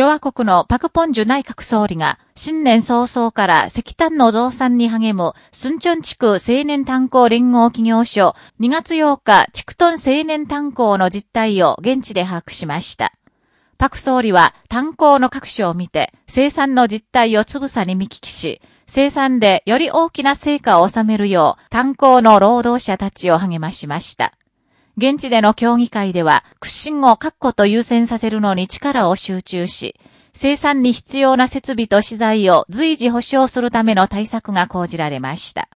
共和国のパクポンジュ内閣総理が新年早々から石炭の増産に励むスンチョン地区青年炭鉱連合企業所2月8日地区トン青年炭鉱の実態を現地で把握しました。パク総理は炭鉱の各所を見て生産の実態をつぶさに見聞きし、生産でより大きな成果を収めるよう炭鉱の労働者たちを励ましました。現地での協議会では、屈伸を確固と優先させるのに力を集中し、生産に必要な設備と資材を随時保障するための対策が講じられました。